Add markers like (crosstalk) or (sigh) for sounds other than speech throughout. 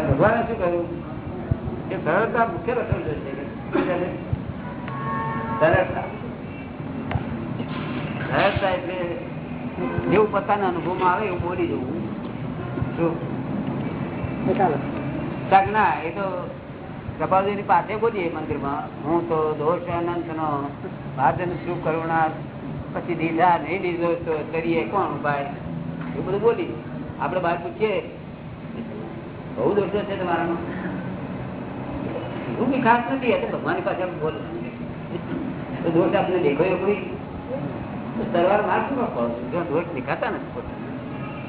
ભગવાને શું કહ્યું? કે સરળતા મુખ્ય લક્ષણ જોઈએ સરળતા. સરળતા એટલે જેવું પોતાના અનુભવમાં આવે એવું બોલી જવું. શું? ના એ તો કપાલજી ની પાસે બોલીએ મંદિરમાં. હું તો દોષ અનંત નો ભાજન શું કરુણા પછી દીધા નહીં દીધો તો કરીએ કોણ ઉપાય? એ બધું બોલી આપડે બહાર પૂછીએ બહુ દોષો છે તમારામાં. એવું કઈ ખાસ નથી એટલે ભગવાન પાસે બોલ. દોષ આપણે દેખાયો કોઈ? તો તરવાર શું આપવો જો દોષ દેખાતા નથી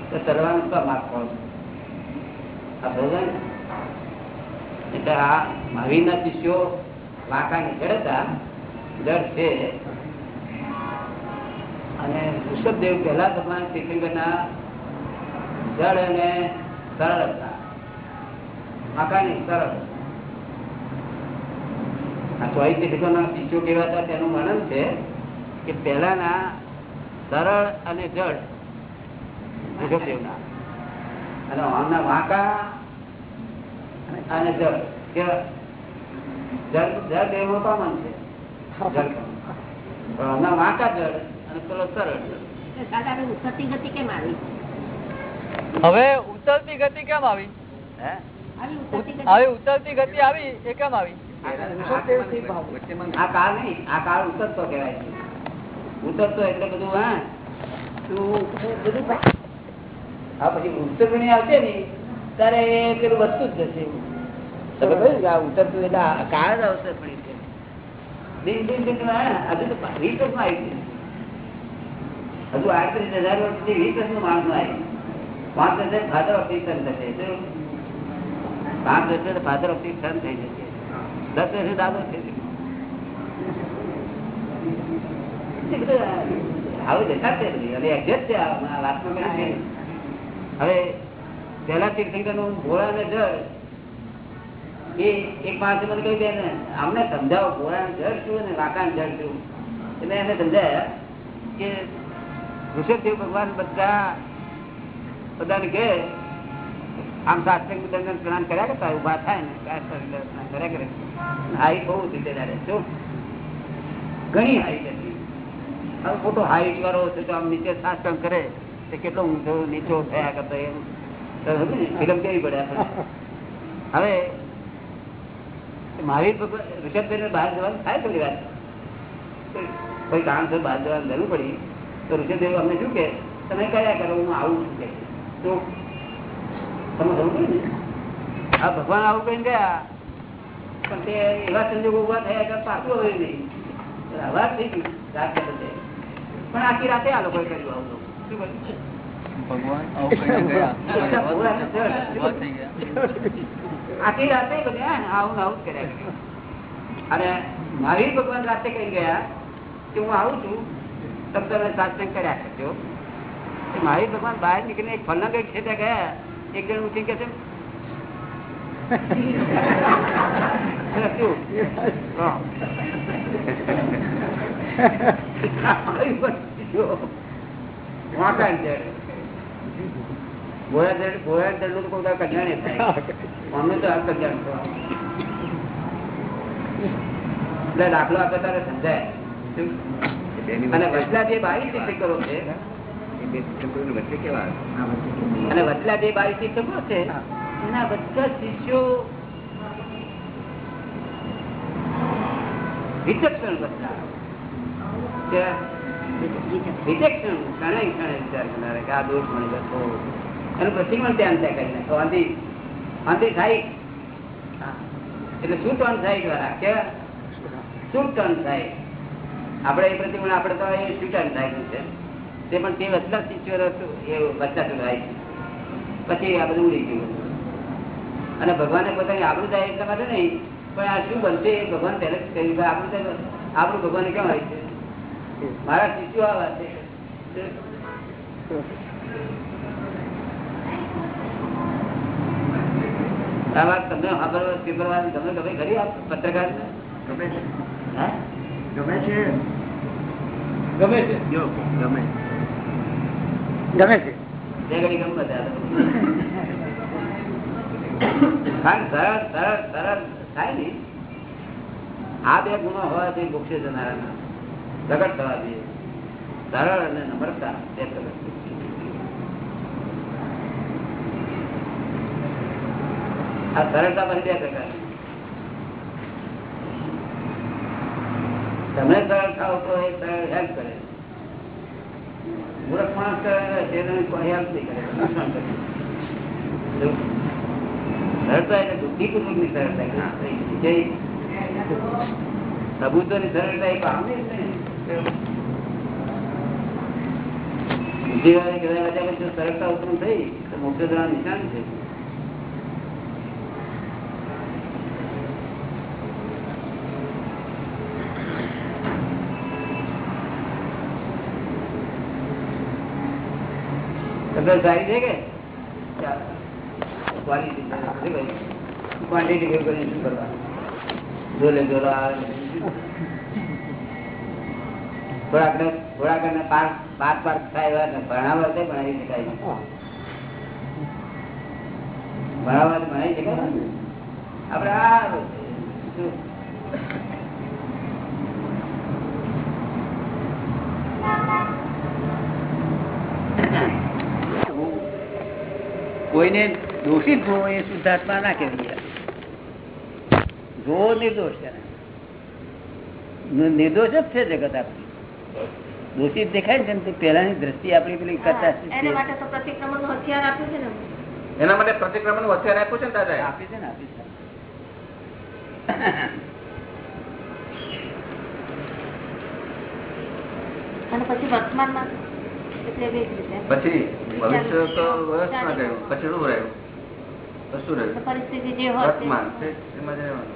તો તરવાર શું માર્ગ પાડો આ ભગવાન? એટલે આ મહાવીરના શિષ્યો વાંકાની જડતા જડ છે. અને ઋષભદેવ પહેલા ભગવાન શ્રીકૃષ્ણના જળ અને સરળ હતા. વાંકાની સરળ આ ચોવીસ તીર્થોના શિષ્યો કેવા તેનું વર્ણન છે કે પહેલાના સરળ અને જળ અને આમના વાંકા અને જળ જળ જળ દેવનો પામન છે. હમણાં વાંકા જળ અને પેલો સરળ જળ દાદા આપણે ગતિ કેમ આવી? હવે ઉતરતી ગતિ કેમ આવી? હે? આવી ઉત્પત્તિ ગતિ? આવી ઉતરતી ગતિ આવી એ કેમ આવી. આ કાળ નહીં આ કાળ ઉતરતો કેવાય છે. ઉતરતો એટલે બધું હા. તું બધું હા પછી ઉત્તરણી આવશે ને ત્યારે એ પેલું વધતું જ જશે. તમે કહ્યું આ ઉતરતું એટલે કાળ જ હજુ તો વીસ વર્ષમાં આવી હજુ આડત્રીસ હજાર વર્ષથી વીસ વર્ષનું માણસ આવી પાંચ વર્ષે ફાધર ઓફ ટીચર થશે? પાંચ વર્ષે ફાધર ઓફ થઈ જશે. દસ વર્ષે દાદો થઈ જશે આવું દેખાશે અને ને જળ એ એક માણસે મને કહ્યું કે અમને સમજાવો ભોળા જળ શું અને વાંકા જળ શું? એટલે એને સમજાયા કે ઋષભદેવ ભગવાન બધા બધાને કહે આમ સાત્વિક દંડન સ્નાન કર્યા કરતા ઊભા થાય ને હાઈટ બહુ ધીરે શું ઘણી હાઈ હતી. મોટો હાઈટ વાળો છે તો આમ નીચે સાષ્ટાંગ કરે, તો કેટલો ઊંધો, નીચો થયા કરતો એમ. ફિલ્મ કેવી પડે હવે મારી ઋષભદેવ બહાર જવાનું થાય થોડી વાર. કોઈ કારણસર બહાર જવાનું જરૂર પડી. તો ઋષભદેવ અમને શું કે, તમે કયા કરો, હું આવું છું. કે તો આ ભગવાન આવું કઈ ગયા. પણ તે એવા સંજોગો ઊભા થયા કે પાછું હવે નહીં. અવાજ થઈ ગયું રાત પણ આખી રાતે આ લોકોએ કર્યું આવું શું કર્યું? ભગવાન આવું આખી રાતે બધા આવું કર્યા અને મારી ભગવાન રાતે કહી ગયા કે હું આવું છું. તમે તમે સાત્સંગ કર્યા કરજો. મારી ભગવાન બહાર નીકળીને એક ફલંગ છે ત્યાં ગયા. એક જણ ઉઠી કે છે? દાખલો આપે તારે સમજાય? અને વચલા જે બાવીસ કરો છે અને વચલા જે બાવીસ તીર્થંકરો છે. એના બધા શિષ્યો વિચક્ષણ બધા કે ક્ષણે ક્ષણે વિચાર કરનારા કે આ દોષ મળી જતો એનું પ્રતિક્રમણ ધ્યાન ત્યાં કરીને. તો આંધી આંધી થાય. એટલે શું ટર્ન થાય દ્વારા કેવા શું ટર્ન થાય? આપણે એ પ્રતિમા આપણે તો એ શું ટર્ન થાય છે. તે પણ તે વચલા શિષ્યો હતું એ વચલા ચૂકાય છે. પછી આ બધું ઉડી ગયું. અને ભગવાને પોતાની આબરૂ થાય એટલા માટે નહીં પણ આ શું બનશે એ ભગવાન પહેલે જ કહ્યું આપણું થાય આપણું ભગવાન કેમ હોય છે? મારા શિષ્યો આવા છે. આ વાત તમને સાંભળવા સ્વીકારવાની ગમે ગમે ખરી પત્રકાર? ગમે છે. ગમે છે? ગમે છે? ગમે. છે ગમે છે. આ બે ગુણો હોવાથી મોક્ષે જનારાના પ્રગટ થવા જોઈએ સરળ અને નમ્રતા બે પ્રગટ આ સરળતા પછી બે પ્રકાર. તમે સરળ થાવ તો એ સરળ હેલ્પ કરે. મૂર્ખ માણસ કરે સરળતા ની સરળતા એ ને. બુદ્ધિવાળી કહેવાય સરળતા ઉત્પન્ન થઈ, તો મોક્ષ નિશાન છે. તબિયત સારી છે કે? ક્વોન્ટિટી થાય એવા ને ભણાવવા છે, ભણાવી શકાય ભણાવવા તો ભણાવી શકાય ને? આપણે આ શું? કોઈને દોષિત જોવો એ શુદ્ધાત્મા ના કહેવાય. જોવો નિર્દોષ છે. નિર્દોષ જ છે જગત આપણી. દોષિત દેખાય ને પેલાની દ્રષ્ટિ આપણી પેલી કરતા એને માટે તો પ્રતિક્રમણનું હથિયાર આપ્યું છે ને એના માટે પ્રતિક્રમણનું હથિયાર આપ્યું છે ને દાદા આપી છે ને આપ્યું છે. અને પછી વર્તમાનમાં? પછી ભવિષ્ય તો વર્ષમાં ગયું. પછી શું રહ્યું? તો શું રહ્યું? પરિસ્થિતિ જે વર્તમાન છે, એમાં જ રહેવાનું.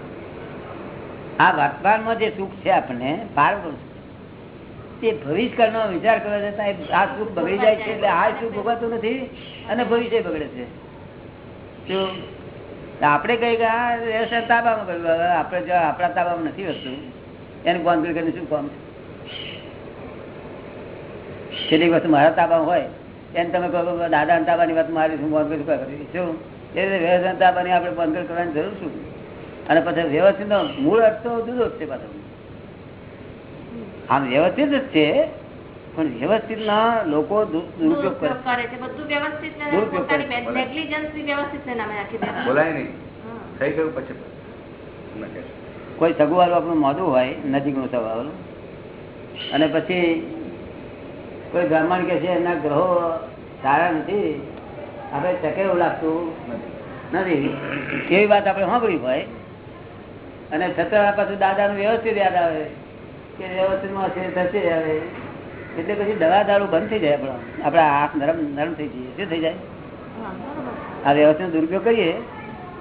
આ વર્તમાનમાં જે સુખ છે આપણને પારવું તે ભવિષ્યકાળનો વિચાર કરવા જતા આ સુખ બગડી જાય છે એટલે આ સુખ ભોગવતું નથી અને ભવિષ્ય બગડે છે? આપણે કઈ કે આ વ્યવસાય તાબામાં કર્યું. હવે આપણે જો આપણા તાબામાં નથી વસ્તુ એને કોન્ફિડ કરીને શું કોમ છે? કેટલીક વસ્તુ મારા તાબામાં હોય એને તમે કહો દાદા તાબાની વાત મારી શું બંધ કરી શું? એ વ્યવસ્થા તાબાની આપણે બંધ કરવાની જરૂર શું? અને પછી વ્યવસ્થિત મૂળ અર્થ તો જુદો જ છે પાછો. આમ વ્યવસ્થિત જ છે પણ વ્યવસ્થિત ના લોકો દુરુપયોગ કરે. છે બધું વ્યવસ્થિત ને બોલાય નહીં. થઈ ગયું પછી. કોઈ સગવાળું આપણું મોઢું હોય નજીકનું સગુવાળું. અને પછી કોઈ બ્રાહ્મણ કે છે એના ગ્રહો સારા નથી. આપણે ચકે એવું લાગતું નથી. એવી વાત આપણે સાંભળી હોય. અને છતાં પાછું દાદાનું વ્યવસ્થિત યાદ આવે. કે વ્યવસ્થિતમાં હશે થશે હવે. એટલે પછી દવા દારૂ બંધ થઈ જાય આપણો આપણા હાથ નરમ નરમ થઈ જઈએ. શું થઈ જાય? આ વ્યવસ્થિત દુરુપયોગ કરીએ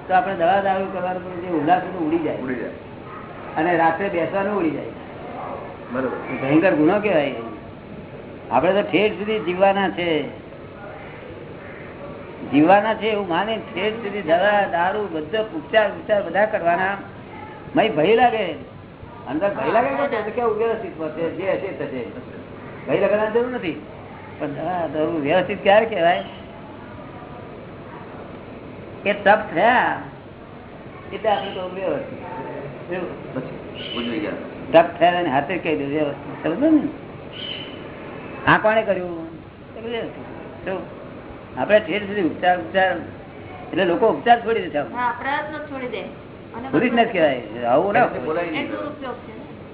તો આપણે દવા દારૂ કરવાનું પણ જે ઉલ્લાસ ઉડી જાય. ઉડી જાય. અને રાત્રે બેસવાનું ઉડી જાય. બરોબર. ભયંકર ગુનો કહેવાય. આપણે તો ઠેર સુધી જીવવાના છે. જીવવાના છે એવું માને ઠેર સુધી દવા દારૂ બધો ઉપચાર ઉપચાર બધા કરવાના. મય ભય લાગે. અંદર ભય લાગે કે કેવું વ્યવસ્થિત પડશે જે હશે થશે. ભય લગાડવાની જરૂર નથી. પણ દવા દારૂ વ્યવસ્થિત ક્યારે કહેવાય? એ તપ થયા. એટલે આપણે તો વ્યવસ્થિત. તપ થયા હાથે કહી દઉં વ્યવસ્થિત. સમજો ને? આ કોણે કર્યું? આપણે ઠેર સુધી ઉપચાર ઉપચાર એટલે લોકો ઉપચાર છોડી દે છોડી દે. નથી કહેવાય. આવું ના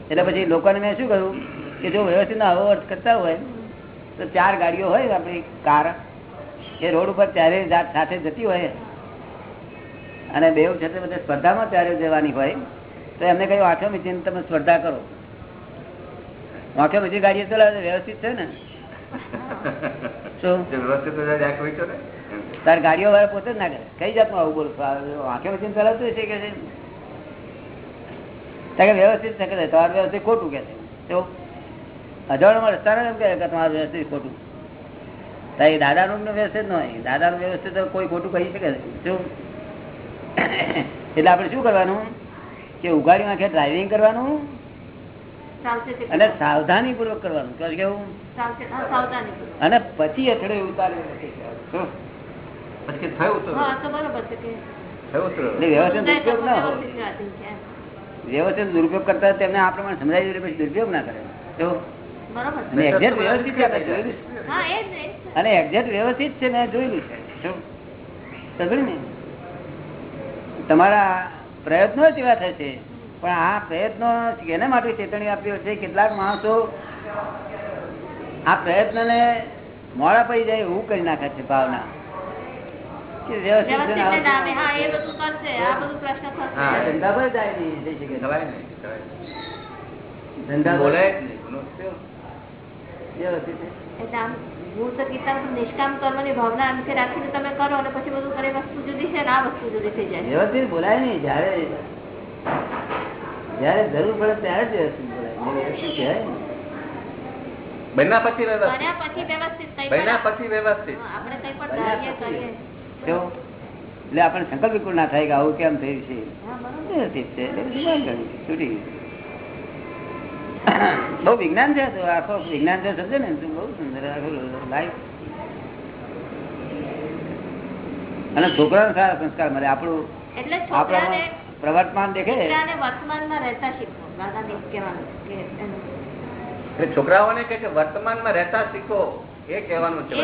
એટલે પછી લોકોને મેં શું કહ્યું? કે જો વ્યવસ્થિત આવો અર્થ કરતા હોય તો ચાર ગાડીઓ હોય આપણી કાર એ રોડ ઉપર ત્યારે જાત સાથે જતી હોય અને બે છે તે બધે સ્પર્ધામાં ત્યારે જવાની હોય તો એમને કહ્યું આંખો મીચીને તમે સ્પર્ધા કરો. આંખો બધી ગાડીઓ ચલાવે વ્યવસ્થિત છે ને? છો. તાર ગાડીઓ વાળા પોતે જ ના કરે. કઈ જાતનું આવું બોલું? આંખે મશીન ચલાવતું છે કે છે? વ્યવસ્થિત છે કે તમારું વ્યવસ્થિત ખોટું કે છે? અજવાળામાં રસ્તા એમ કે તમારું વ્યવસ્થિત ખોટું. તારી દાદાનું વ્યવસ્થિત ન હોય. દાદાનું વ્યવસ્થિત કોઈ ખોટું કહી શકે શું? એટલે આપણે શું કરવાનું? કે ઉઘાડી આંખે ડ્રાઇવિંગ કરવાનું? અને સાવધાની પૂર્વક કરવાનું કારણ કેવું સાવચેત અને પછી અથડે ઉતારી પછી થયું તો હા તો બરોબર છે કે. સહસ્ત્ર. એટલે વ્યવસ્થિત દુરુપયોગ કરતા તેમને આ પ્રમાણે સમજાવી દે પછી દુરુપયોગ ના કરે. તો બરોબર અને એક્ઝેક્ટ વ્યવસ્થિત છે. મેં જોયેલું છે. શું? ને. તમારા પ્રયત્નો જ એવા થશે પણ આ પ્રયત્નો કેના માટે ચેતવણી આપ્યો છે કેટલાક માણસો આ પ્રયત્નને મોડા પડી જાય એવું કરી નાખે છે ભાવના. ને ને નિષ્કામ કરવાની ભાવના અંતે રાખીને તમે કરો અને પછી બધું કરે વસ્તુ જુદી છે ને આ વસ્તુ જુદી થઈ જાય. વ્યવસ્થિત બોલાય નહીં જયારે જયારે જરૂર પડે ત્યારે જ વ્યવસ્થિત બોલાય વ્યવસ્થિત કહેવાય? બન્યા પછી વ્યવસ્થિત. બન્યા પછી વ્યવસ્થિત આપણે? એટલે આપણે સંકલ્પ ના થાય કે આવું કેમ થયું છે? હા વ્યવસ્થિત છે. છૂટી બહુ વિજ્ઞાન છે તો. આખો વિજ્ઞાન છે સમજે ને તું બહુ સુંદર લાઈફ અને છોકરાને સારા સંસ્કાર મળે. આપણું એટલે છોકરાને આપણામાં પ્રવર્તમાન દેખે? વર્તમાનમાં રહેતા છોકરાઓને કે વર્તમાનમાં રહેતા શીખો. એ કહેવાનું છે.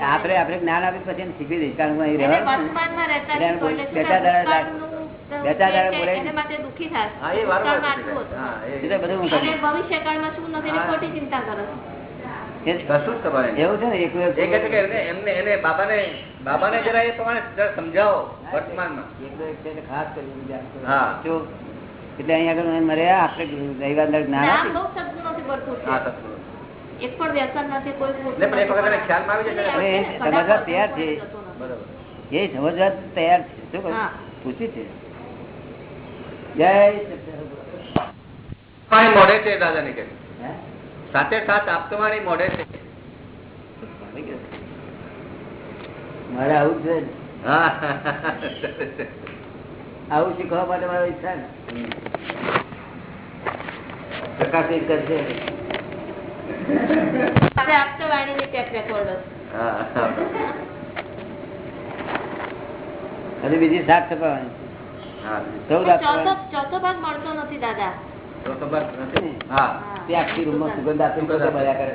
આપણે આપણે જ્ઞાન આપી પછી દઈશ કારણ કે રહેવાનું. ભવિષ્યકાળમાં શું નથી ખોટી ચિંતા કરો. એવું છે ને એકલું એ કહે છે કે એને એમને એને બાબાને બાબાને જરા એ પ્રમાણે સમજાવો વર્તમાનમાં એકલું એક છે એટલે ખાસ કરીને હા. એટલે અહીંયા આગળ મને આપણે રવિવાર જ્ઞાન આમ આપી. બહુ સદગુણોથી ભરપૂર છે હા સત્સંગ. એક પણ વ્યસન નથી કોઈ ખોટું ને પણ એક વખત એને નથી. ખ્યાલમાં આવી જાય એટલે એ કદાચ સમજવા તૈયાર છે. એ સમજવા તૈયાર છે શું કહું? પૂછ્યું છે જય મોડે છે દાદાને કે હે? સાથે સાથ આપતવાણી મોડે છે. મારે આવું છે. આવું શીખવા માટે મારો ઈચ્છા ને પ્રકાશિત કરશે. અને બીજી સાત છપાવાની. ચોથો ભાગ મળતો નથી દાદા. નથી હા. તે આખી સુગંધ આપી. ભર્યા કરે.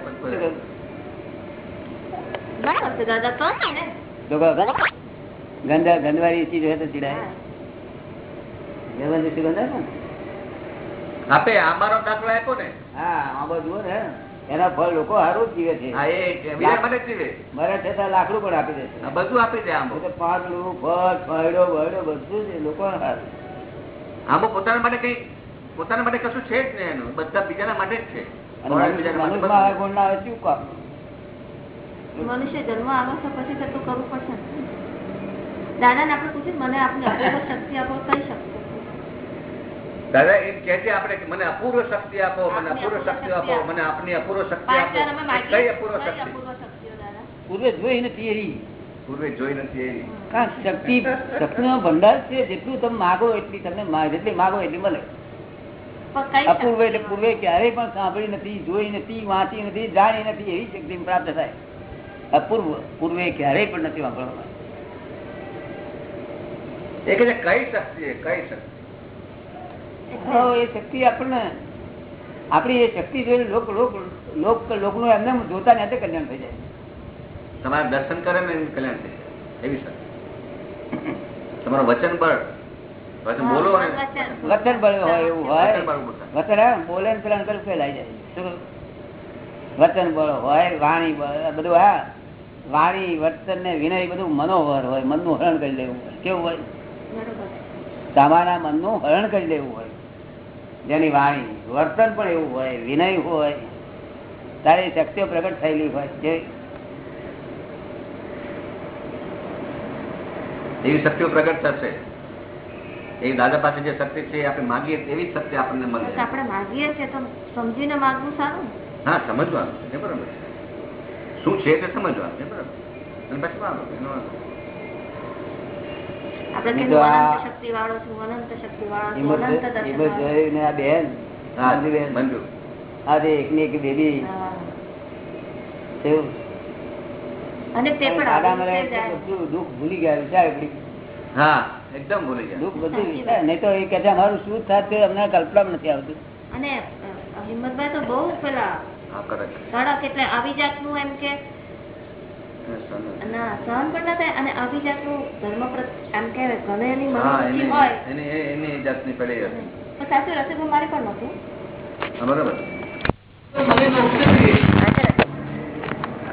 ને. ગંધ ગંધવાળી ચીજ હોય તો ચીડાય. હા. ગંધવાળી સુગંધ આવે ને આપે આંબાનો દાખલો આપ્યો ને. હા આંબો જુઓ ને. એના ફળ લોકો સારું જ જીવે છે. મરે છતાં લાકડું પણ આપી દે આ બધું આપી દે આંબો. પાંદડું ફળ ફળો બળો બધું જ લોકો હારું. આંબો પોતાના માટે કઈ પોતાના માટે કશું છે જ ને એનું. બધા બીજાના માટે જ છે. મનુષ્ય- જન્મ આવે છે પછી તો કરવું પડશે દાદા ને આપડે પૂછ્યું મને આપની અપૂર્વ શક્તિ આપો કઈ શક્તિ? દાદા એમ કે છે આપણે મને અપૂર્વ શક્તિ આપો મને આપની અપૂર્વ શક્તિ શક્તિ આપો. મને આપની અપૂર્વ શક્તિ આપો. કઈ અપૂર્વ શક્તિ? અપૂર્વ શક્તિઓ દાદા? પૂર્વે જોઈ નથી એવી પૂર્વે જોઈ નથી એવી કા શક્તિ (laughs) નો ભંડાર છે? જેટલું તમે માગો એટલી તમને જેટલી માગો એટલી મળે. અપૂર્વ એટલે પૂર્વે ક્યારેય પણ સાંભળી નથી જોઈ નથી વાંચી નથી જાણી નથી એવી શક્તિ પ્રાપ્ત થાય. અપૂર્વ પૂર્વે ક્યારેય પણ નથી વાપરવામાં. એ કઈ શક્તિ કઈ શક્તિ? એ શક્તિ આપણને આપણી એ શક્તિ જોઈને લોક લોક લોક લોકનું એમને જોતા ને કલ્યાણ થઈ જાય. તમારા દર્શન કરે ને કલ્યાણ થઈ જાય. એવી શક્તિ. તમારું વચન બળ વચન હા, બોલો ને. વચન. વચન બળ હોય એવું હોય. વચન બળ બોલતા. વચન આવે ને, બોલે ને પેલા અંકલ ફેલાઈ જાય. શું બળ હોય વાણી બળ બધું હા. વાણી વર્તન ને વિનય બધું મનોહર હોય મનનું હરણ કરી લેવું હોય. કેવું હોય? તમારા મનનું હરણ કરી લેવું હોય. જેની વાણી વર્તન પણ એવું હોય વિનય હોય. તારી શક્તિઓ પ્રગટ થયેલી હોય જે એવી શક્તિઓ પ્રગટ થશે. એ દાદા પાસે જે શક્તિ છે આપણે માગીએ તેવી જ શક્તિ આપણને મળે આપણે માગીએ છીએ તો સમજીને માગવું સારું હા સમજવાનું. છે બરાબર શું છે તે સમજવાનું છે બરાબર. અને પછી વાંધો એનો દુઃખ ભૂલી ગયા વિચાર હા. એકદમ ભૂલી જાય દુઃખ બધું. નહીં તો એ કે છે અમારું શું થાત તે અમને કલ્પના નથી આવતું. અને હિંમતભાઈ તો બહુ પેલા હા એટલે આવી જાતનું એમ કે? ના સહન પણ ના થાય અને આવી જાતનું ધર્મ એમ કે ગમે એની હા મનોવૃત્તિ એની હોય. એની એની જાતની પેલી હતી. સાચું રસીદો મારી પણ નહોતું?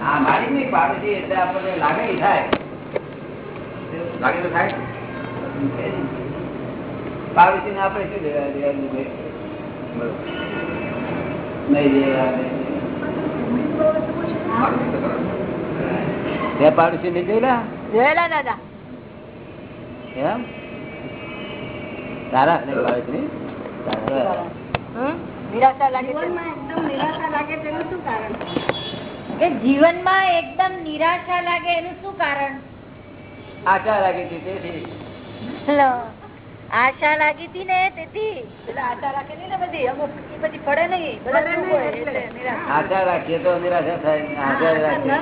હા, આ મારી નહીં પાડોશી એટલે આપણને લાગણી થાય. લાગે તો થાય. પાડોશી ને આપણે શું લેવા નહીં. તે પાડોશી નહીં જોયેલા? જોયેલા દાદા. એમ? તારા નહીં પાડોશી જીવનમાં એકદમ નિરાશા લાગે એનું શું કારણ? આશા લાગે છે તેથી. આશા લાગી હતી ને તેથી. આશા રાખેલી ને બધી? અમુક પછી પડે નહીં. બધા નિરાશા. આશા રાખીએ તો નિરાશા થાય. આશા રાખીએ.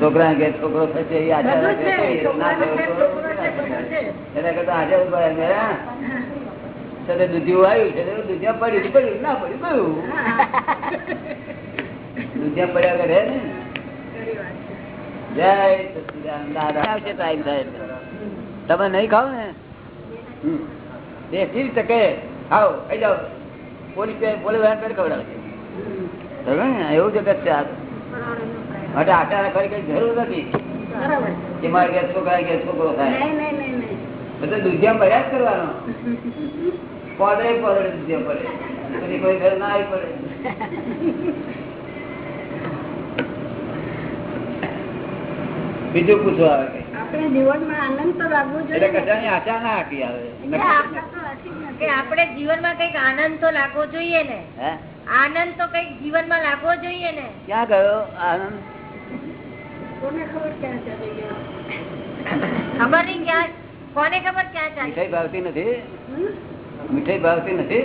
છોકરા કે છોકરો થશે એ ના થયો તો એના કરતા દૂધિયું આવ્યું છે દૂધિયા પડ્યું પડ્યું ના પડ્યું દૂધિયા પડ્યા કરે ને? તમે નહીં ખાવ ને. દેશી ટકે ખાઓ ખાઈ જાઓ. પોલીસ પોલીસવાળા પેલા ખવડાવશે. એવું જગત છે માટે આશા કરી કઈ જરૂર નથી. કે મારે ઘેર છોકરા ગેસ છોકરો ખાય બધું દુધિયા પડ્યા જ કરવાનો. (laughs) પડે પડે દુધિયા પડે પછી કોઈ ઘર ના આવી પડે. બીજું પૂછવા આવે આપણે જીવનમાં આનંદ તો લાગવો એટલે જોઈએ આશા ના આપી આવે. આપણે જીવનમાં કંઈક આનંદ તો લાગવો જોઈએ ને. આનંદ તો કંઈક જીવનમાં લાગવો જોઈએ ને. ક્યાં ગયો આનંદ? કોને ખબર ક્યાં ચાલી ગયો? ખબર નહીં ક્યાં કોને ખબર ક્યાં ચાલી મીઠાઈ ભાવતી નથી? મીઠાઈ ભાવતી નથી.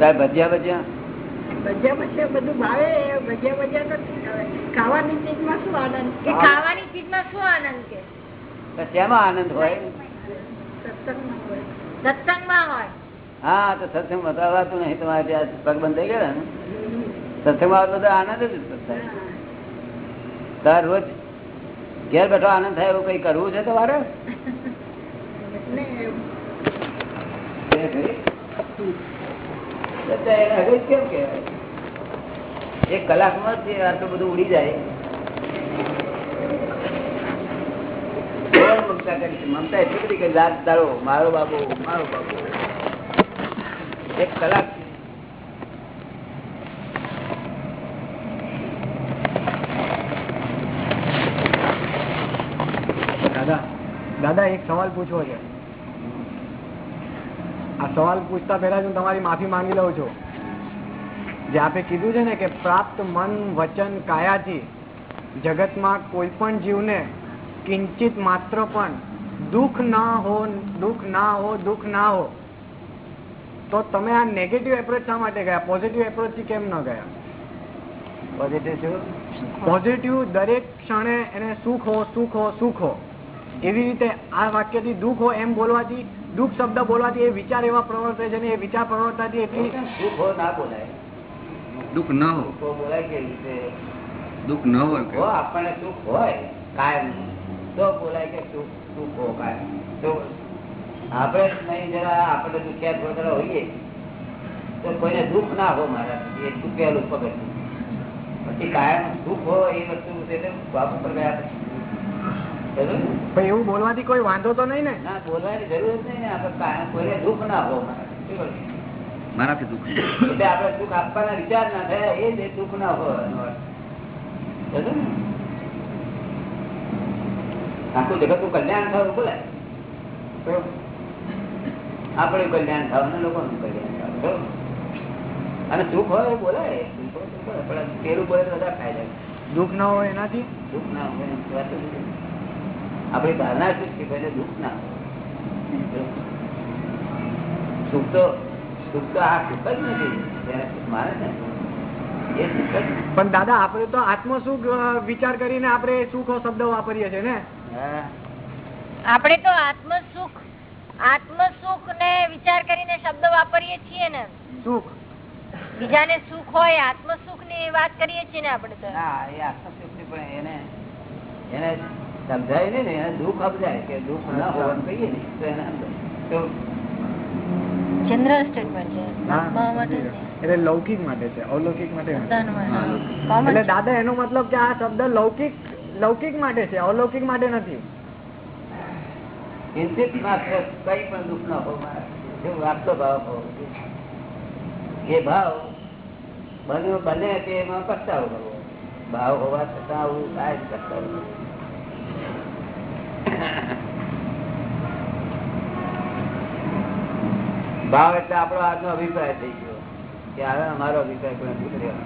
તાર ભજીયા ભજીયા? ભજીયા ભજીયા બધું ભાવે ભજીયા ભજીયા શું આનંદ? કે ખાવાની ચીજમાં શું આનંદ કે? શેમાં આનંદ હોય? સત્સંગમાં હોય. સત્સંગમાં હોય. હા તો સત્સંગ બતાવાતું નહીં તમારે ત્યાં પગ બંધ થઈ ગયા ને? સત્સંગમાં બધો આનંદ જ થાય. તાર રોજ ઘેર બેઠો આનંદ થાય એવું કઈ કરવું છે તમારે? કેમ કહેવાય? એક કલાકમાં જ આટલું બધું ઉડી જાય. મમતા એટલી બધી કે રાત દાડો મારો બાબુ મારો બાબુ એક કલાક. દાદા દાદા, એક સવાલ પૂછવો છે. આ સવાલ પૂછતા પહેલા હું તમારી માફી માંગી લઉં છું. જે આપે કીધું છે ને કે પ્રાપ્ત મન વચન કાયાથી જગતમાં કોઈ પણ જીવને કિંચિત માત્ર પણ દુઃખ ના હો દુઃખ ના હો દુઃખ ના હો તો તમે આ નેગેટિવ એપ્રોચ શા માટે ગયા? પોઝિટિવ એપ્રોચથી કેમ ન ગયા? પોઝિટિવ પોઝિટિવ દરેક ક્ષણે એને સુખ હો સુખ હો સુખ હો. એવી રીતે આ વાક્યથી દુઃખ હો એમ બોલવાથી દુઃખ શબ્દ બોલવાથી એ વિચાર એવા પ્રવર્તે છે ને એ વિચાર પ્રવર્તાથી એટલી સુખ હો ના બોલાય. દુઃખ ન હોય. તો બોલાય કેવી રીતે? દુઃખ ન હોય આપણને સુખ હોય કાયમ. તો બોલાય કે સુખ સુખ હો કાયમ. તો આપણે નહીં જરા આપણે દુખ્યા થોડા હોઈએ. તો કોઈને દુઃખ ના હો મારા એ ચૂકેલું પગડ પછી કાયમ સુખ હો એ વસ્તુ બાપુ પર ગયા એવું બોલવાથી કોઈ વાંધો તો નહીં ને? ના બોલવાની જરૂર જ નહીં ને આપણે કાયમ કોઈને દુઃખ ના હો મારા શું? મારાથી દુઃખ એટલે આપણે દુઃખ આપવાના વિચાર ના થયા એ જ દુઃખ ના હોય? આખું જગતનું કલ્યાણ થયું બોલાય આપણે કલ્યાણ થવાનું લોકોનું કલ્યાણ થવાનું અને સુખ હોય બોલાય. પેલું બોલે બધા ફાયદા દુઃખ ના હોય એનાથી? દુઃખ ના હોય. આપણી ધારણા શું છે દુઃખ ના હોય. સુખ તો સુખ તો આ સુખ જ નથી. માને છે. એ સુખ જ. પણ દાદા આપણે તો આત્મ સુખ વિચાર કરીને આપણે સુખ શબ્દ વાપરીએ છીએ ને? હા. આપણે તો આત્મ સુખ આત્મ સુખ ને વિચાર કરીને શબ્દ વાપરીએ છીએ ને. સુખ. બીજાને સુખ હોય આત્મ સુખની વાત કરીએ છીએ ને આપણે તો. ના એ આત્મસુખની પણ એને એને સમજાય ને એને દુઃખ સમજાય કે દુઃખ ના હોવાનું કહીએ ને તો એને જનરલ સ્ટેટમેન્ટ છે. આત્મા માટે એટલે લૌકિક માટે છે અલૌકિક માટે એટલે દાદા એનો મતલબ કે આ શબ્દ લૌકિક લૌકિક માટે છે અલૌકિક માટે નથી. ચિંતિત માત્ર કઈ પણ દુઃખ ના જેવું આટલો ભાવ હોવો એ ભાવ બન્યો બને તે એમાં પસ્તાવો કરવો. ભાવ હોવા છતાં આવું થાય પસ્તાવો ભાવ એટલે આપણો આજનો અભિપ્રાય થઈ ગયો કે હવે અમારો અભિપ્રાય કોઈ નથી કર્યો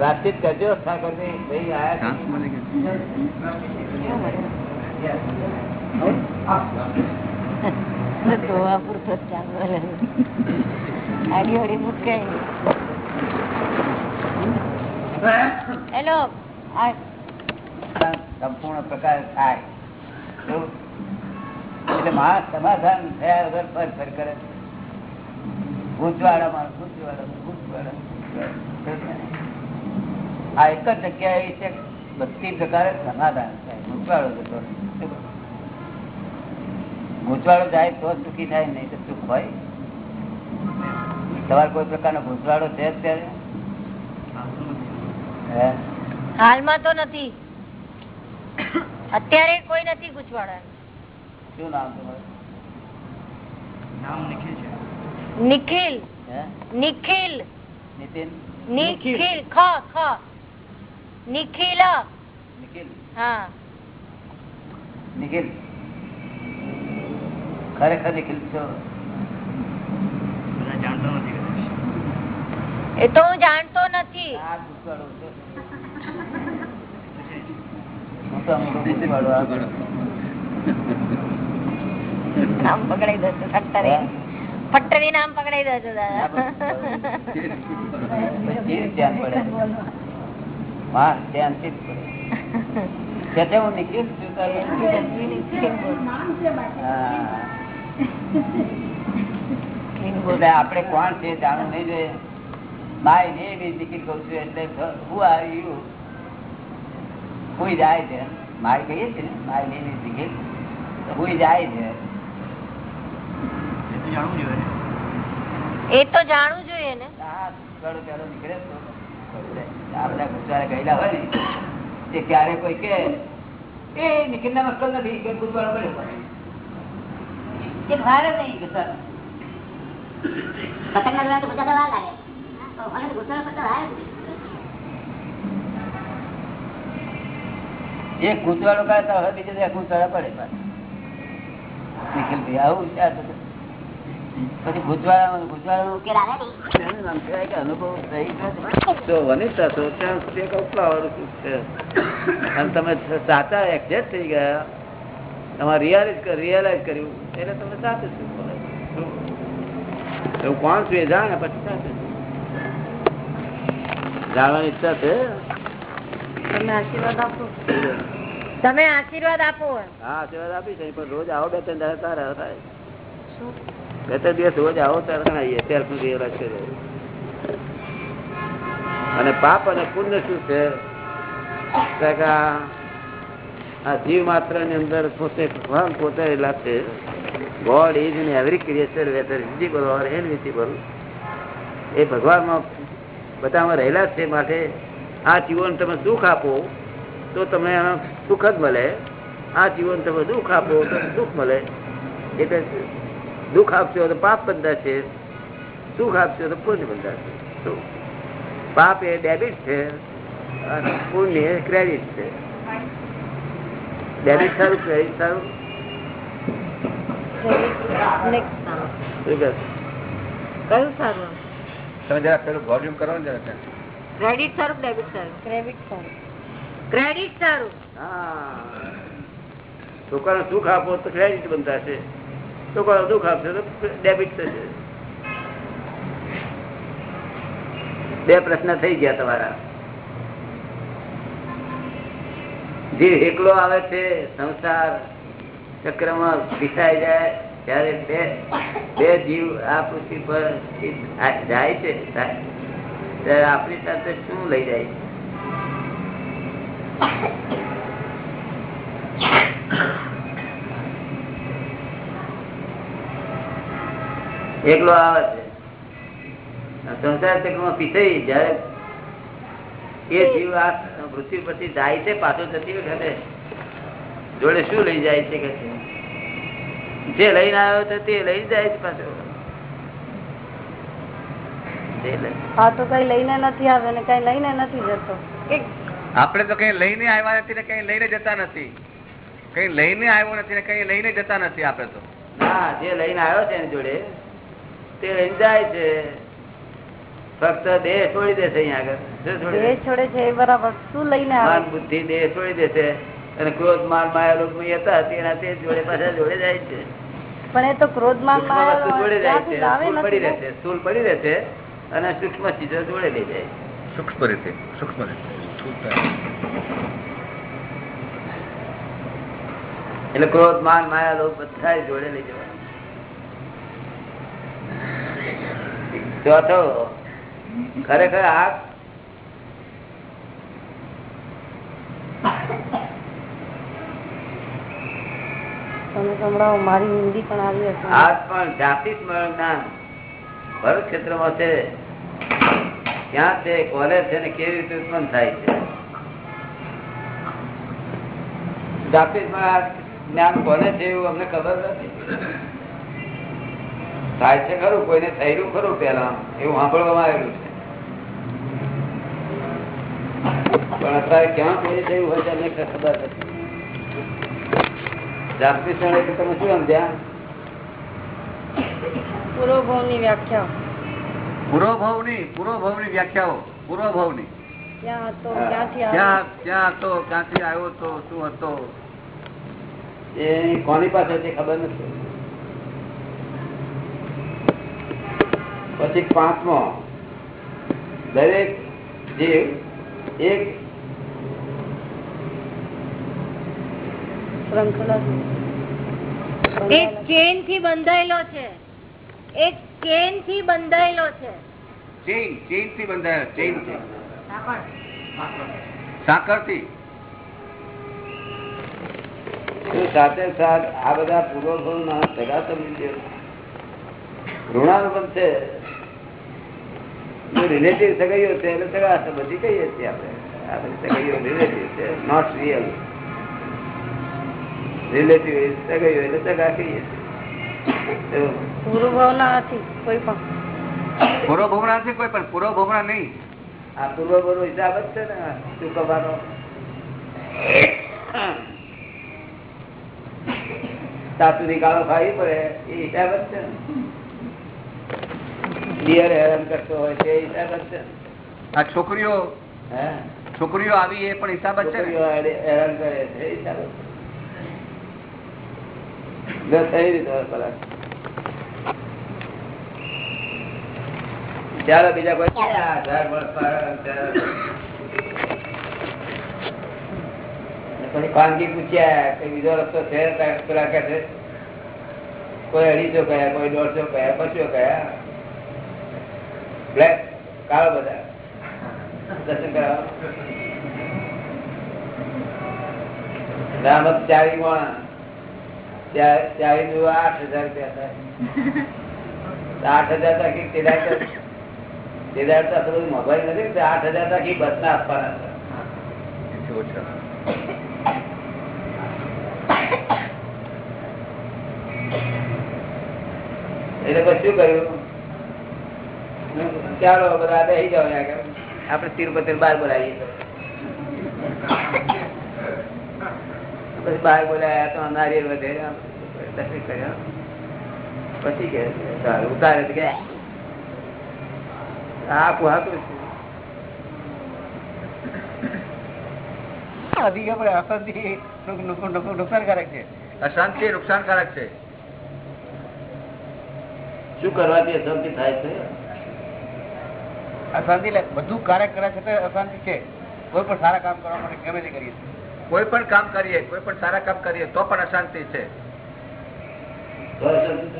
વાતચીત કરજો ઠાકોરજી ભાઈ આયા છે. ધોવા પૂરતો જ ચાલુ હાલે. આડી અવડી મુકાય નહીં. હેલો આ સંપૂર્ણ પ્રકાર થાય. એટલે મહા સમાધાન થયા વગર પર ફર કરે. ભૂતવાળા માણસ ભૂતવાળા ભૂતવાળા આ એક જ જગ્યાએ છે બધી પ્રકારે સમાધાન થાય. ભૂતવાળો જતો ભૂતવાળો જાય તો સુખી થાય નહીં તો સુખ હોય. તમારે કોઈ પ્રકારનો ભૂતવાળો છે અત્યારે? હાલમાં તો નથી. અત્યારે કોઈ નથી ગુજવાડા શું નામ તમારું નિખિલ હે? નિખિલ. નીતિન? નિખિલ. ખ ખ. નિખિલ. નિખિલ? હા. નિખિલ? ખરેખર નિખિલ છો? એ તો હું જાણતો નથી. નામ આપણે કોણ છે જાણવું નહીં જોઈએ. માય ને બી કઉ છું, એટલે હું આવ્યું કોઈ જાય છે. માય કહીએ છીએ ને માય ને શીખે તો કોઈ જાય છે. એ તો જાણવું જોઈએ ને. આ ગુસ્સાળો પેલો નીકળે આ બધા ગુસ્સાળા ગયેલા હોય ને તે ક્યારે કોઈ કે એ નિખિલ ના મક્કલ નથી કે ગુસ્સાળો કર્યો એ ભારે નહીં ગુસ્સાળો પતંગ તો હવે બીજે દિવસે ગુંચવાડા પડે પાછા. નિખિલ ભાઈ, આવું છે આ તો. પછી ગુંચવાડામાં ગુંચવાડાનું એનું નામ કહેવાય કે અનુભવ થઈ ગયો છે. તો વનિતા છો ત્યાં એક ઉપલાવાળું સુખ છે. અને તમે સાચા એક્ઝેક્ટ થઈ ગયા. તમારે રિયાલાઇઝ રિયલાઇઝ કર્યું. એટલે તમે સાચું બોલે એવું કોણ છું એ જાણે, પછી જાણવાની ઈચ્છા છે? તમે આશીર્વાદ આપો. (coughs) તમે આશીર્વાદ આપો. હા આશીર્વાદ આપી છે પણ રોજ આવો બે ત્રણ દાડા તારા થાય. બે ત્રણ દિવસ રોજ આવો ત્યારે આવીએ ત્યાર સુધી રિયલાઇઝ અને પાપ અને પુણ્ય શું છે? આ જીવ માત્રની અંદર પોતે ભગવાન પોતે રહેલા છે. God is in every creature whether visible or invisible એ ભગવાનમાં બધામાં રહેલા છે માટે આ જીવન તમે સુખ આપો તો તમને એનો સુખ જ મળે. આ જીવન તમે દુઃખ આપો તો દુઃખ મળે. એટલે દુઃખ આપશો તો પાપ બંધાશે સુખ આપશો તો પુણ્ય બંધાશે છે. પાપ એ ડેબિટ છે અને પુણ્ય એ ક્રેડિટ છે. ડેબિટ સારું ક્રેડિટ સારું? કયું સારું? તમે જરા પેલું વોલ્યુમ કરો ને જરા ક્રેડિટ સારું ડેબિટ સારું ક્રેડિટ સારું ક્રેડિટ સારું હા. છોકરાને સુખ આપો તો ક્રેડિટ બંધાશે કોઈ દુઃખ આપશે તો ડેબિટ થશે. બે પ્રશ્ન થઈ ગયા તમારા. જીવ એકલો આવે છે સંસાર ચક્રમાં પીસાઈ જાય ત્યારે બે બે જીવ આ પૃથ્વી પર જાય છે ત્યારે આપણી સાથે શું લઈ જાય? એકલો આવે છે. સંસાર ચક્રમાં પીસાઈ જયારે એ જીવ આ પૃથ્વી પરથી જાય છે, પાછો જતી વખતે જોડે શું લઈ જાય છે કે જે લઈને આવ્યો છે તે લઈ જાય છે પાછો. તે લઈ- હા તો કઈ લઈને નથી આવ્યો ને કઈ લઈને નથી જતો. આપણે તો કઈ લઈને આવ્યા નથી ને કઈ લઈને જતા નથી. કઈ લઈને આવ્યો નથી ને કઈ લઈને જતા નથી આપણે તો. ના જે લઈને આવ્યો છે એની જોડે તે લઈને જાય છે. ફક્ત દેહ છોડી દેશે અહીંયા આગળ. દેહ છોડે છે એ બરાબર. શું લઈને માન આવે બુદ્ધિ દેહ છોડી દેશે. અને ક્રોધ માન માયા લોક હતા તેના તે જોડે પાછા જોડે જાય છે. પણ એ તો ક્રોધમાન સૂક્ષ્મ વસ્તુ જોડે જાય છે. પડી રહેશે સ્થૂળ પડી રહેશે. અને સૂક્ષ્મ ચીજો જોડે લઈ જાય. સૂક્ષ્મ રીતે સૂક્ષ્મ રીતે. એટલે ક્રોધ માન માયા લોક બધા જોડે લઈ જવા ચોથો ખરેખર આ તમે સંભળાવો મારી હિન્દી પણ આવી હશે. આજ પણ જાતિ સ્મરણ જ્ઞાન. ભરત ક્ષેત્રમાં છે, ક્યાં છે, કોને છે ને કેવી રીતે ઉત્પન્ન થાય છે? જ્ઞાન કોને છે એવું અમને ખબર નથી. થાય છે ખરું, કોઈને થયેલું ખરું પેલા એવું સાંભળવામાં આવેલું છે. પણ અત્યારે ક્યાં કોઈ થયું હોય અમને ખબર નથી. સ્મરણ તમે શું સમજ્યા? પૂર્વભવની વ્યાખ્યા પૂર્વભાવની પૂર્વભાવની વ્યાખ્યાઓ પૂર્વભાવની ક્યાં હતો ક્યાંથી આવ્યો? ક્યાં ક્યાં હતો ક્યાંથી આવ્યો હતો શું હતો? એ કોની પાસે છે ખબર નથી. પછી પાંચમો. દરેક જીવ એક શ્રૃંખલા એક ચેનથી બંધાયેલો છે. એક ચેનથી બંધાયેલો છે. ચેન ચેનથી બંધાયેલો ચેન છે સાકરથી સાથે સાથ આ બધા પૂર્વભો ના સગા સમજી ઋણાનુબંધ છે. જો રિલેટિવ સગાઈઓ છે એટલે સગા બધી કહીએ છીએ આપણે. આ બધી સગાઈઓ રિલેટિવ છે નોટ રિયલ રિલેટિવ સગાઈઓ એટલે સગા કહીએ છીએ. તો પૂર્વભવ ના નથી કોઈ પણ. પૂર્વભાવના નથી કોઈ પણ? પૂર્વભાવના નહીં. આ પૂર્વ નો હિસાબ જ છે ને ચૂકવવાનો સાસુની ગાળો ખાવી પડે એ હિસાબ જ છે ને. દિયર હેરાન કરતો હોય તે હિસાબ જ છે આ છોકરીઓ હે? છોકરીઓ આવી એ પણ હિસાબ જ છે હેરાન કરે છે એ હિસાબ જ છે. જો થઈ રીતે હોય પેલા ચાલો બીજા કોઈ પછી ખાનગી પૂછ્યા, કઈ બીજો રસ્તો છે? પેલા કે છે, કોઈ અઢીસો કયા, કોઈ દોઢસો કયા, બસો કયા? બ્લેક, કાળો બધા દર્શન કરાવો. રામત ચારી માં ચારી આઠ હજાર રૂપિયા થાય. આઠ હજાર તાકી તેદાર તેદાર તો બધું મોબાઈલ નથી તો આઠ હજાર તાકી બસ ના આપવાના હતા. એથી ઓછા. એટલે પછી શું કર્યું ચાલો, બધા બેસી જાઓ અહીંયા આગળ. આપણે તિરુપતિ બાર બોલાવીએ પછી બાર બોલાયા, તો નારિયેળ વધે દર્શન કર્યા પછી કે, સારું, ઉતારે તો કે આ કુહાતું છે. નુકસાનકારક છે. અશાંતિ નુકસાનકારક છે. શું કરવાથી અશાંતિ થાય છે? અશાંતિ બધું કાર્ય કરે છે અશાંતિ છે. કોઈ પણ સારા કામ કરવા માટે ગમે તે કરીએ. કોઈ પણ કામ કરીએ કોઈ પણ સારા કામ કરીએ તો પણ અશાંતિ છે?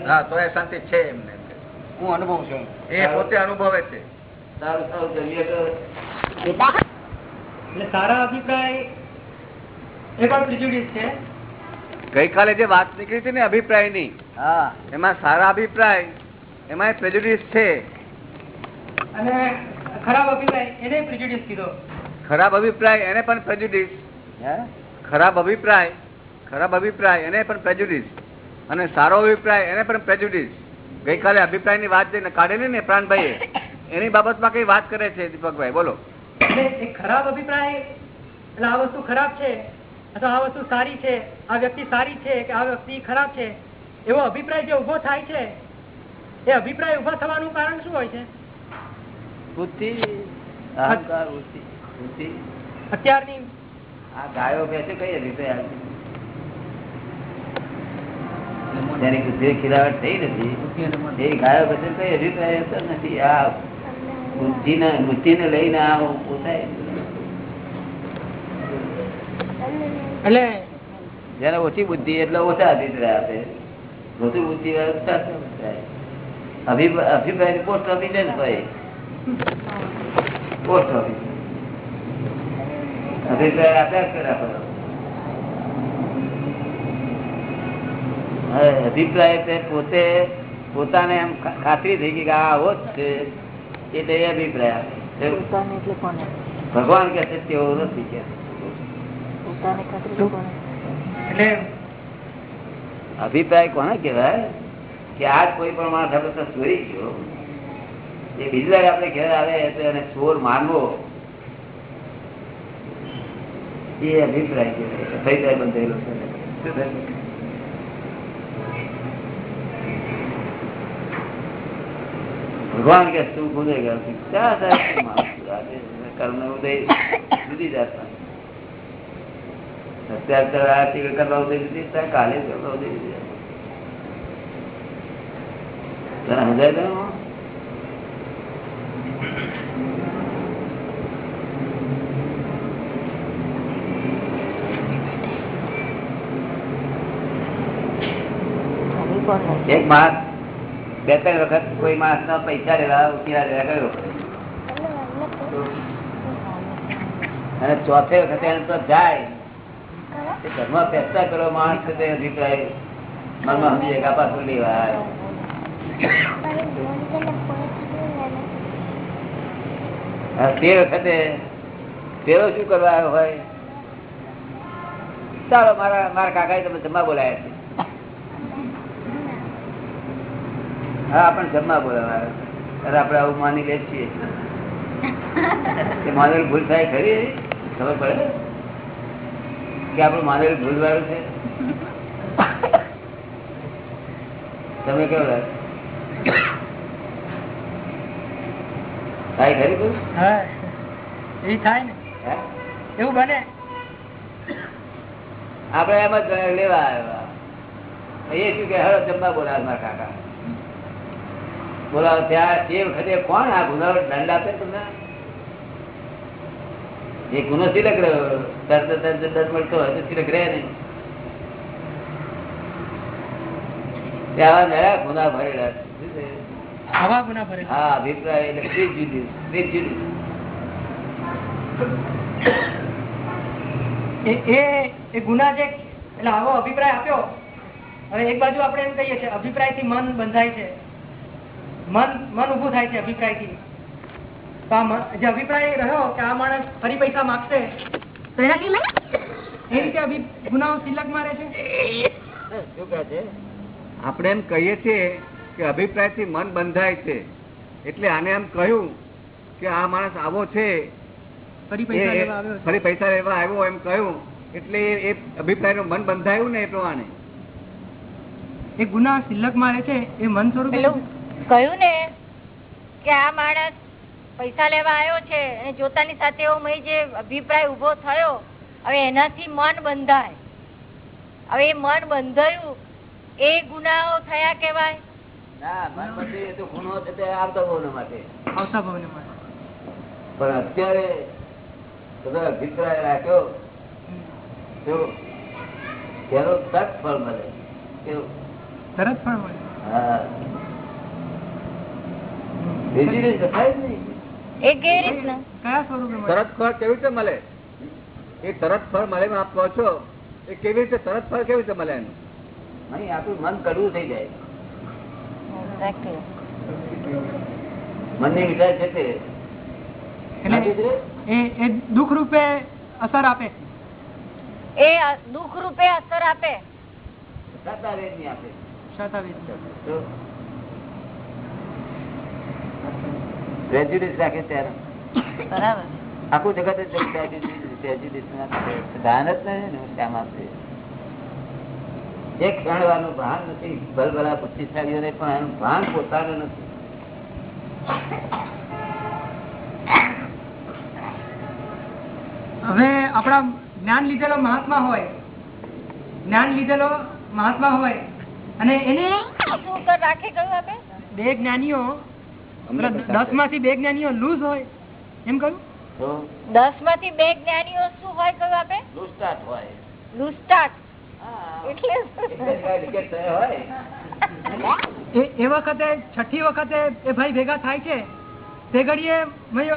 હા તો અશાંતિ છે એમને. હું અનુભવ છું. એ પોતે અનુભવે છે. સારું સારું જમીએ તો સારા અભિપ્રાય એ પણ પ્રિજુડિસ છે. ગઈકાલે જે વાત નીકળી હતી ને અભિપ્રાયની એમાં સારા અભિપ્રાય એમાં પ્રેજુડિસ છે. અને ખરાબ અભિપ્રાય એને પ્રિજુડિસ કીધો. ખરાબ અભિપ્રાય એને પણ પ્રેજુડિસ ખરાબ અભિપ્રાય ખરાબ અભિપ્રાય એને પણ પ્રેજુડિસ અને સારો અભિપ્રાય એને પણ પ્રેજુડિસ ગઈકાલે અભિપ્રાયની વાત જઈને કાઢેલી ને પ્રાણભાઈએ. એની બાબતમાં કઈ વાત કરે છે દીપકભાઈ? બોલો. ખરાબ અભિપ્રાય એટલે આ વસ્તુ ખરાબ છે અથવા આ વસ્તુ સારી છે આ વ્યક્તિ સારી છે કે આ વ્યક્તિ ખરાબ છે એવો અભિપ્રાય જે ઊભો થાય છે એ અભિપ્રાય ઊભા થવાનું કારણ શું હોય છે? બુદ્ધિ અહંકાર બુદ્ધિ. અત્યારની આ ગાયો બેસે કઈ અભિપ્રાય જેની બુદ્ધિ થઈ નથી એ ગાયો બેસે કઈ અભિપ્રાય નથી આ? બુદ્ધિને બુદ્ધિને લઈને આ ઉભું એટલે જેને ઓછી બુદ્ધિ એટલે ઓછા અભિપ્રાય આપે. વધુ બુદ્ધિ ઓછા અભિપ્રાય. પોસ્ટ ઓફિસ ને ભાઈ પોસ્ટ ઓફિસ. અભિપ્રાય આપ્યા કરો અભિપ્રાય પોતે પોતાને એમ ખાતરી થઈ ગઈ કે આ આવો જ છે. એ અભિપ્રાય આપે. ભગવાન કે છે તેઓ નથી કે. અભિપ્રાય કોને કેવાય કે આજ કોઈ પણ માણસ આપણે તો ચોરી ગયો. એ બીજી વાર આપણે ઘેર આવે તો એને ચોર માનવો એ અભિપ્રાય કહેવાય. અભિપ્રાય બંધાયેલો છે શું થાય? ભગવાન કે માણસ? આજે કર્મ ઉદય જુદી જાતના ટીવી કરવા ઉદય જુદી કાલે કરવા ઉદય જુદી તને સમજાય એક માણસ બે ત્રણ વખત કોઈ માણસ ના પૈસા લેવા, ઉકેલા લેવા ગયો. અને ચોથે વખતે એને તો જાય. ઘરમાં ફેસલા કરો માણસ તે અભિપ્રાય. મનમાં સમજી જાય પાછું લેવા તે વખતે પેલો શું કરવા આવ્યો હોય? ચાલો, મારા મારા કાકા તમે જમવા બોલાયા છે. હા આપણે જમવા બોલાવે અરે આપણે આવું માની લે છીએ. કે માનેલ ભૂલ થાય ખરી ખબર પડે? કે આપણું માનેલ ભૂલ વાળું છે? તમે કેવું થાય ખરી હા એ થાય ને? એવું બને. આપડે એમ જ લેવા આવ્યા. એ શું કે હળો જમવા બોલાવે મારા કાકા. બોલાવો ત્યાં તે વખતે કોણ આ ગુનાનો દંડ આપે તમને? એ ગુનો સિલક રહ્યો. તરત તરત દંડ મળતો હોય તો સિલક રહે નહીં. ત્યાં નયા ગુના ભરેલા આવા ગુના ભરે હા અભિપ્રાય એટલે પ્રિજુડિસ પ્રિજુડિસ એ એ- એ ગુના જે એટલે આવો અભિપ્રાય આપ્યો. હવે એક બાજુ આપણે એમ કહીએ છીએ અભિપ્રાયથી મન બંધાય છે. મન મન ઉભું થાય છે અભિપ્રાયથી તો આ જે અભિપ્રાય રહ્યો કે આ માણસ ફરી પૈસા માગશે તો એનાથી એ રીતે ગુનાઓ સિલક મારે છે? શું કહે છે આપણે એમ કહીએ છીએ કે અભિપ્રાયથી મન બંધાય છે. એટલે આને એમ કહ્યું કે આ માણસ આવો છે. ફરી પૈસા લેવા આવ્યો ફરી પૈસા લેવા આવ્યો એમ કહ્યું. એટલે એ- અભિપ્રાયનું મન બંધાયું ને એ પ્રમાણે. એ ગુના સિલક મારે છે એ મન સ્વરૂપે કહ્યું ને કે આ માણસ પૈસા લેવા આવ્યો છે અને જોતાની સાથે એવો મય જે અભિપ્રાય ઊભો થયો હવે એનાથી મન બંધાય. હવે એ મન બંધાયું એ ગુનાઓ થયા કેવાય પણ અત્યારે અભિપ્રાય રાખ્યો તો ફળ મળે. તરત પણ મળે. હા બીજી રીતે થાય જ નહીં એ કેવી રીતના? કયા સ્વરૂપે તરત ફળ કેવી રીતે મળે? એ તરત ફળ મળે આપ કહો છો? એ કેવી રીતે તરત ફળ કેવી રીતે મળે એનું? અહીં આપણું મન કડવું થઈ જાય. મનની મીઠાઈ છે તે. સાચી એટલે છે? એ એ દુઃખ રૂપે અસર આપે. એ દુઃખ રૂપે અસર આપે. સાતા વેદની આપે. શતાવી prejudice રાખે ત્યારે. બરાબર. આખું જગત જ prejudice- prejudice ના જ નથી ને શ્યામ આપે એક ક્ષણવાનું ભાન નથી. ભલભલા બુદ્ધિશાળીઓને પણ એનું ભાન પોતાનું નથી. હવે આપણા જ્ઞાન લીધેલો મહાત્મા હોય જ્ઞાન લીધેલો મહાત્મા હોય અને એને શું રાખે કયું આપે? બે જ્ઞાનીઓ દસમાંથી બે જ્ઞાનીઓ લૂઝ હોય એમ કહ્યું? દસમાંથી બે જ્ઞાનીઓ શું હોય કયું આપે? લુસ્ટાટ હોય. લુસ્ટાટ એ વખતે છઠ્ઠી વખતે એ ભાઈ ભેગા થાય છે. તે ઘડીએ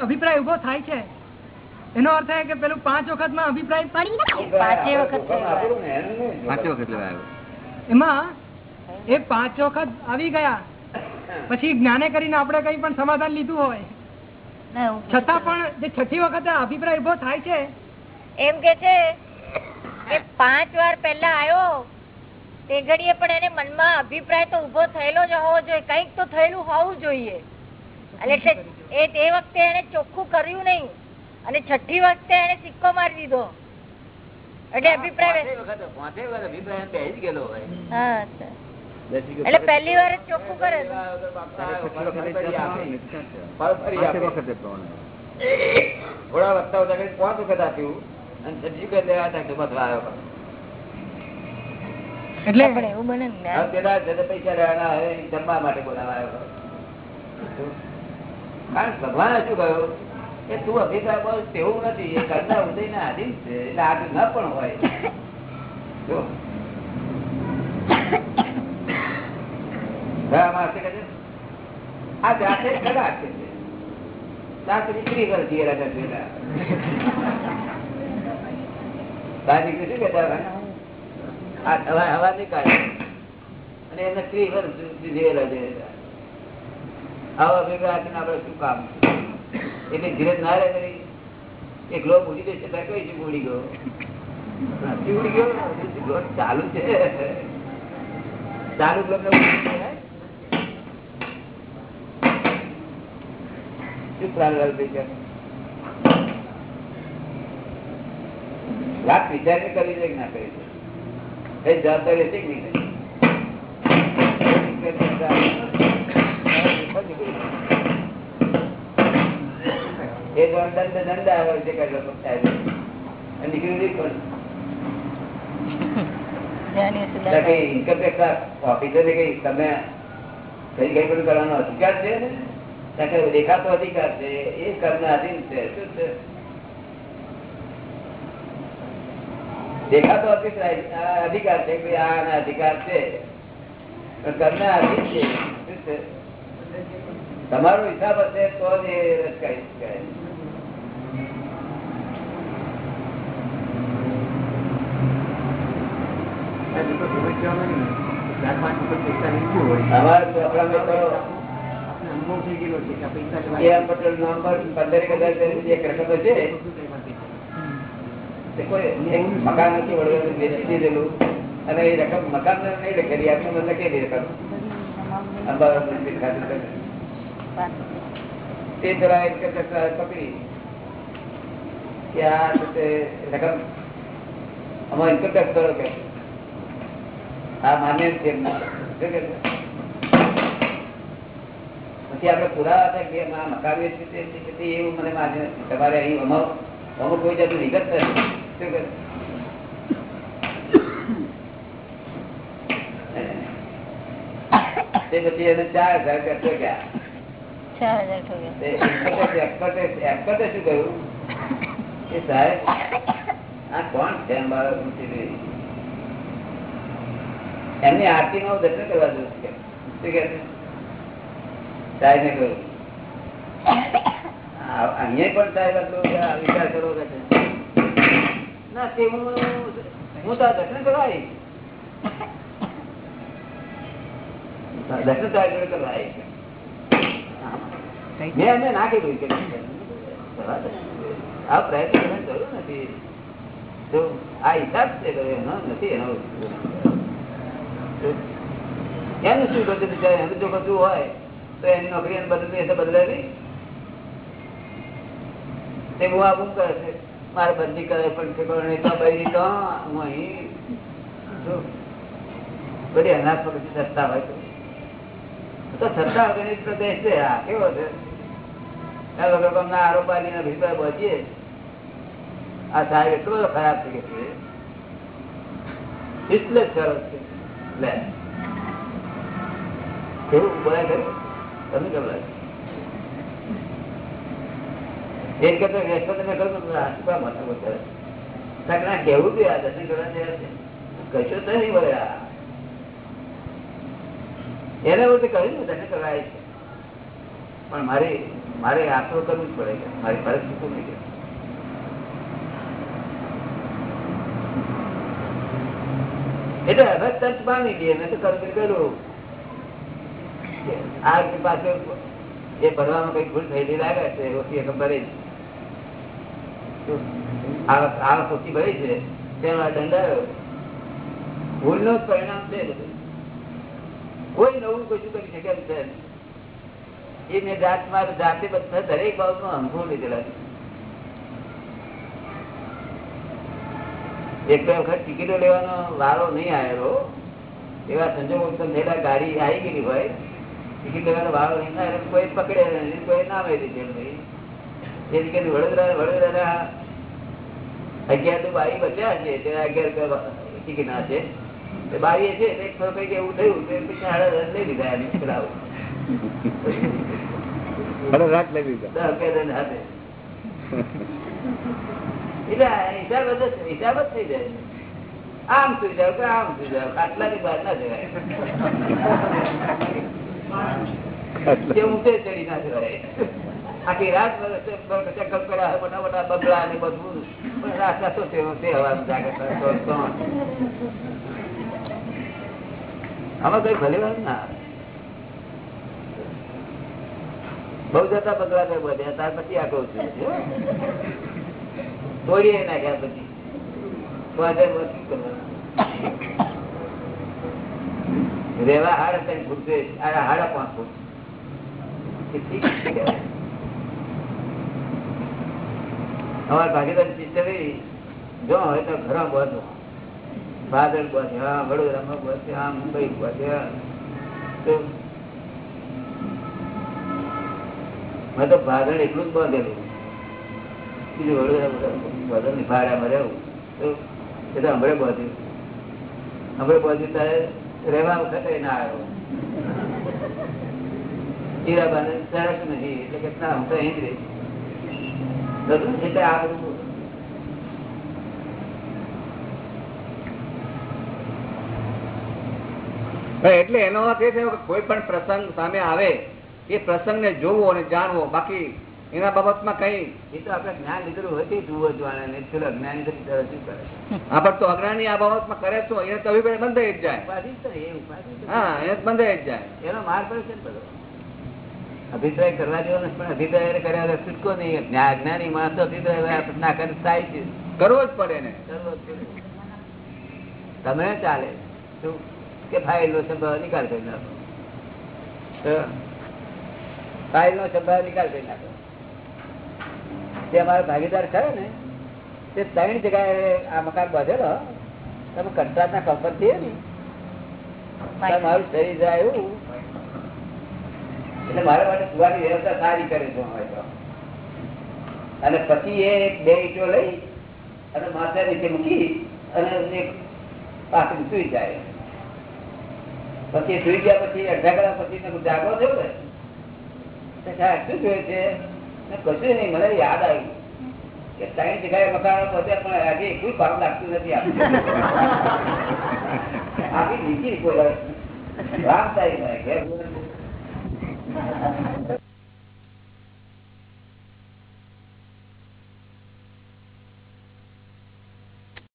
અભિપ્રાય ઊભો થાય છે. એનો અર્થ એ કે પેલું પાંચ વખતમાં અભિપ્રાય પડી પાંચે વખત. પાંચે વખત એમાં એ પાંચ વખત આવી ગયા. પછી જ્ઞાને કરીને આપણે કઈ પણ સમાધાન લીધું હોય. છતાં પણ જે છઠ્ઠી વખતે અભિપ્રાય ઊભો થાય છે એમ કે છે કે પાંચ વાર પહેલા આવ્યો તે ઘડીએ પણ એને મનમાં અભિપ્રાય તો ઊભો થયેલો જ હોવો જોઈએ કંઈક તો થયેલું હોવું જોઈએ. અને એટલે એ તે વખતે એને ચોખ્ખું કર્યું નહીં અને છઠ્ઠી વખતે એને સિક્કો મારી દીધો. એટલે અભિપ્રાય અભિપ્રાય એટલે પહેલી વાર ચોખ્ખું કરે. થોડા વધતા વધતા પાંચ વખત આપ્યું અને સજી વખત લેવા ત્યાં કે બસ આવ્યો એટલે એવું બને પેલા પૈસા લેવાના હવે જમવા માટે બોલાવા આવ્યો કારણ ભગવાન શું કહ્યું? કે તું અભિપ્રાય બોલ તેવું નથી. એ કરના ઉદય ના આધીન છે. એટલે આગળ ન પણ હોય જો. ઘણા માણસે કહે છે, આ શું આવા ભેગા આપણે શું કામ એટલે ધીરજ ના રહે એક લોક ઉડી જશે ત્યારે કઈ શું ઉડી ગયો? નથી ઉડી ગયો. ચાલુ છે. ચાલુ લોક શું પ્રાણ થઈ ગયા? વાત વિચાર કરવી છે કે ના કરવી છે જવાબદારી હતી કે નહીં એ દંડ દંડ આવે છે કઈ નીકળી પણ. ઓફિસર તમે કઈ કઈ બધું કરવાનો અધિકાર છે ને દેખાતો અધિકાર છે એ કરના અધીન છે. શું છે? દેખાતો અધિકાર છે કે આ અધિકાર છે. કરના અધીન છે. શું છે? તમારો હિસાબ હશે તો જ એ રચકાઈ શકાય. અમારા પટેલ હજાર એક રકમ છે કોઈ મકાન નથી વળવેલું વેચી દીધેલું. અને એ રકમ મકાન નહીં લખેલી આપણે મને લખેલી રકમ. અમદાવાદ મંદિર ખાતે તે જરા એક પકડી કે આ રકમ અમારે ઇન્કમ ટેક્સ કરો કે આ માન્ય છે? પછી આપણે પુરાવા હતા કે મકાન વેચી પછી એવું મને માન્ય નથી. તમારે અહીં અમારું અમુક કોઈ જાતનું વિગત નથી. શું કહે? તે પછી એને ચાર હજાર કરતો ગયા ચાર હજાર એક્સપર્ટે એક્સપર્ટે એક્સપર્ટે શું કહ્યું? કે સાહેબ આ કોણ છે અમારા? એમની આરતી નો દર્શન કરવા જવું શું કે છે? સાહેબને કહ્યું અહીંયા પણ સાહેબ આટલું વિચાર કરો કે ના, તે હું હું તો દર્શન કરવા આવી દર્શન આ કરવા આવી મેં એમને ના કીધું કે આ પ્રયત્ન કરવાની કર્યો નથી. તો આ હિસાબ છે એનો નથી, એનો એનું શું કરતું બિચાર? એનું જો કશું હોય. તો એની નોકરી બદલવી. તે હું આ કરે છે. મારે બંધી કરે પણ તો હું અહીં બધી અનાજ પકડી સત્તા હોય સત્તા પ્રદેશ છે. આ કેવો છે? આ આરોપાલીના ભીતર પહોંચીએ આ સાહેબ એટલો ખરાબ થઈ ગયો છે એટલે જ સરસ છે. લે. કેવું કરતો એને બધું કહ્યું ને, દર્શન છે. પણ મારે મારે આટલું કરવું જ પડે મારી ચૂકવું નહીં એટલે હવે તંચ માની દે મેં તો કર્મ કર્યું. આ પાસે એ ભરવામાં કઈ ભૂલ થયેલી લાગે છે ઓછી રકમ ભરે છે. તેમાં દંડાયો ભૂલનું જ પરિણામ અનુભવ લીધેલા છે. એક બે વખત ટિકિટો લેવાનો વારો નહીં આવેલો. એવા સંજોગો થયેલા ગાડી આવી ગયેલી હોય. ટિકિટ લેવાનો એટલે કોઈ પકડે નહીં કોઈ ના મેળવી દે ભાઈ. એ રીતે વડોદરા વડોદરા અગિયાર તો બારી બચ્યા છે તે અગિયાર ટિકિટ ના છે. તે બારી છે એક થોડું કંઈક એવું થયું તે સાડા દસ લઈ લીધા એની પેલા અરે રાત લઈ લીધા. દસ અગિયાર દસ હાથે. એટલે આ હિસાબ જ થઈ જાય. આમ સુઈ જાવ આમ સુઈ જાવ આટલાની બહાર ના જવાય. આમાં કઈ ભલે વાત ના. બહુ જતા બંગલા કઈ બધ્યા ત્યાર પછી આ કહું છું. તોડીએ નાખ્યા પછી. રેવા હાડ ત્રણ ફૂટ છે હાડા. અમારા ભાગીદાર સિસ્ટર જો હોય તો ઘરમાં બધો ભાદર બધે હા, વડોદરામાં બધે હા, મુંબઈ તો મેં તો ભાદર એટલું જ બાંધેલું. બીજું વડોદરા ની નિભાડ્યામાં રહેવું. તો એ તો હમણાં બાંધ્યું. હમણાં બાંધ્યું ત્યારે રહેવા વખતે ના આવ્યો. એટલે ના એનો અર્થ એ થયો કે કોઈ પણ પ્રસંગ સામે આવે, એ પ્રસંગને જોવો અને જાણવો. બાકી એના બાબતમાં કઈ? એ તો આપણે જ્ઞાન લીધેલું હોય જુઓ જોવાના ને પેલો અજ્ઞાની શું કરે? આપણ તો અગ્રણી આ બાબતમાં કરે તો. એને તવી અભિપ્રાય બંધાઈ જ જાય. હા એને બંધાઈ જ જાય. એનો માર્ગ પડે છે બધો. અભિપ્રાય કરવા જેવો નથી પણ અભિપ્રાય કર્યા છૂટકો નહીં. જ્ઞા- અજ્ઞાની માણસો અભિપ્રાય ના કરે થાય છે કરવો જ પડે ને કરવો જ પડે. તમે ચાલે. શું? કે ફાઇલ નો સંભાવ નિકાલ કરી નાખો. ફાઇલ નો સંભાવ નિકાલ કરી નાખો. તે અમારો ભાગીદાર ખરા ને તે ત્રણ જગ્યાએ આ મકાન બાંધેલો તમે કંટ્રાટ ના કંપન થયે ને મારું શરીર જાય એવું. એટલે મારા માટે સુવાની વ્યવસ્થા સારી કરે છે તો. અને પછી એ બે ઈટો લઈ અને માથા નીચે મૂકી અને પાછું સુઈ જાય. પછી સુઈ ગયા પછી અડધા કલાક પછી જાગો થયો ને. શું જોયે છે? કશું નહીં, મને યાદ આવ્યું કે ત્રણ જગ્યાએ મકાનો પહોંચ્યા પણ આજે કોઈ કામ લાગતું નથી આપી બીજી બોલાવે રામ સાહેબ.